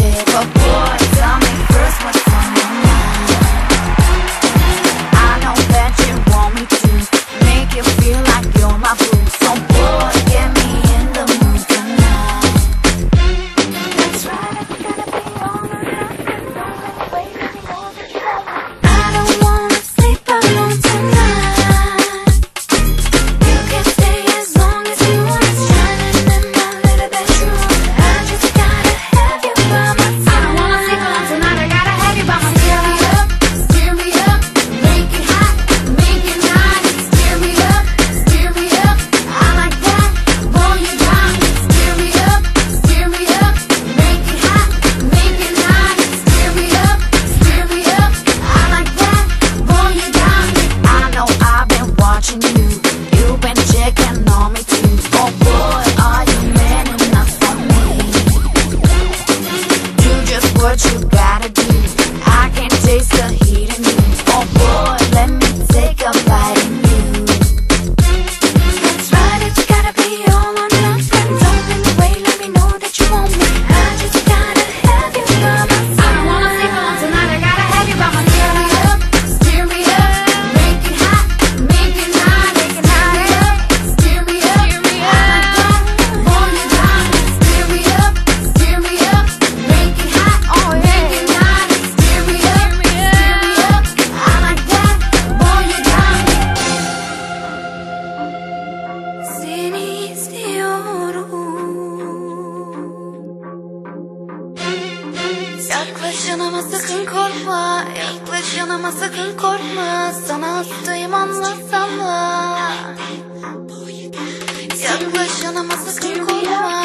with the heat and oh boy. Yaklaş yanıma sakın korkma. Yaklaş yanıma sakın korkma. Sana hastayım anlasana. Yaklaş yanıma sakın korkma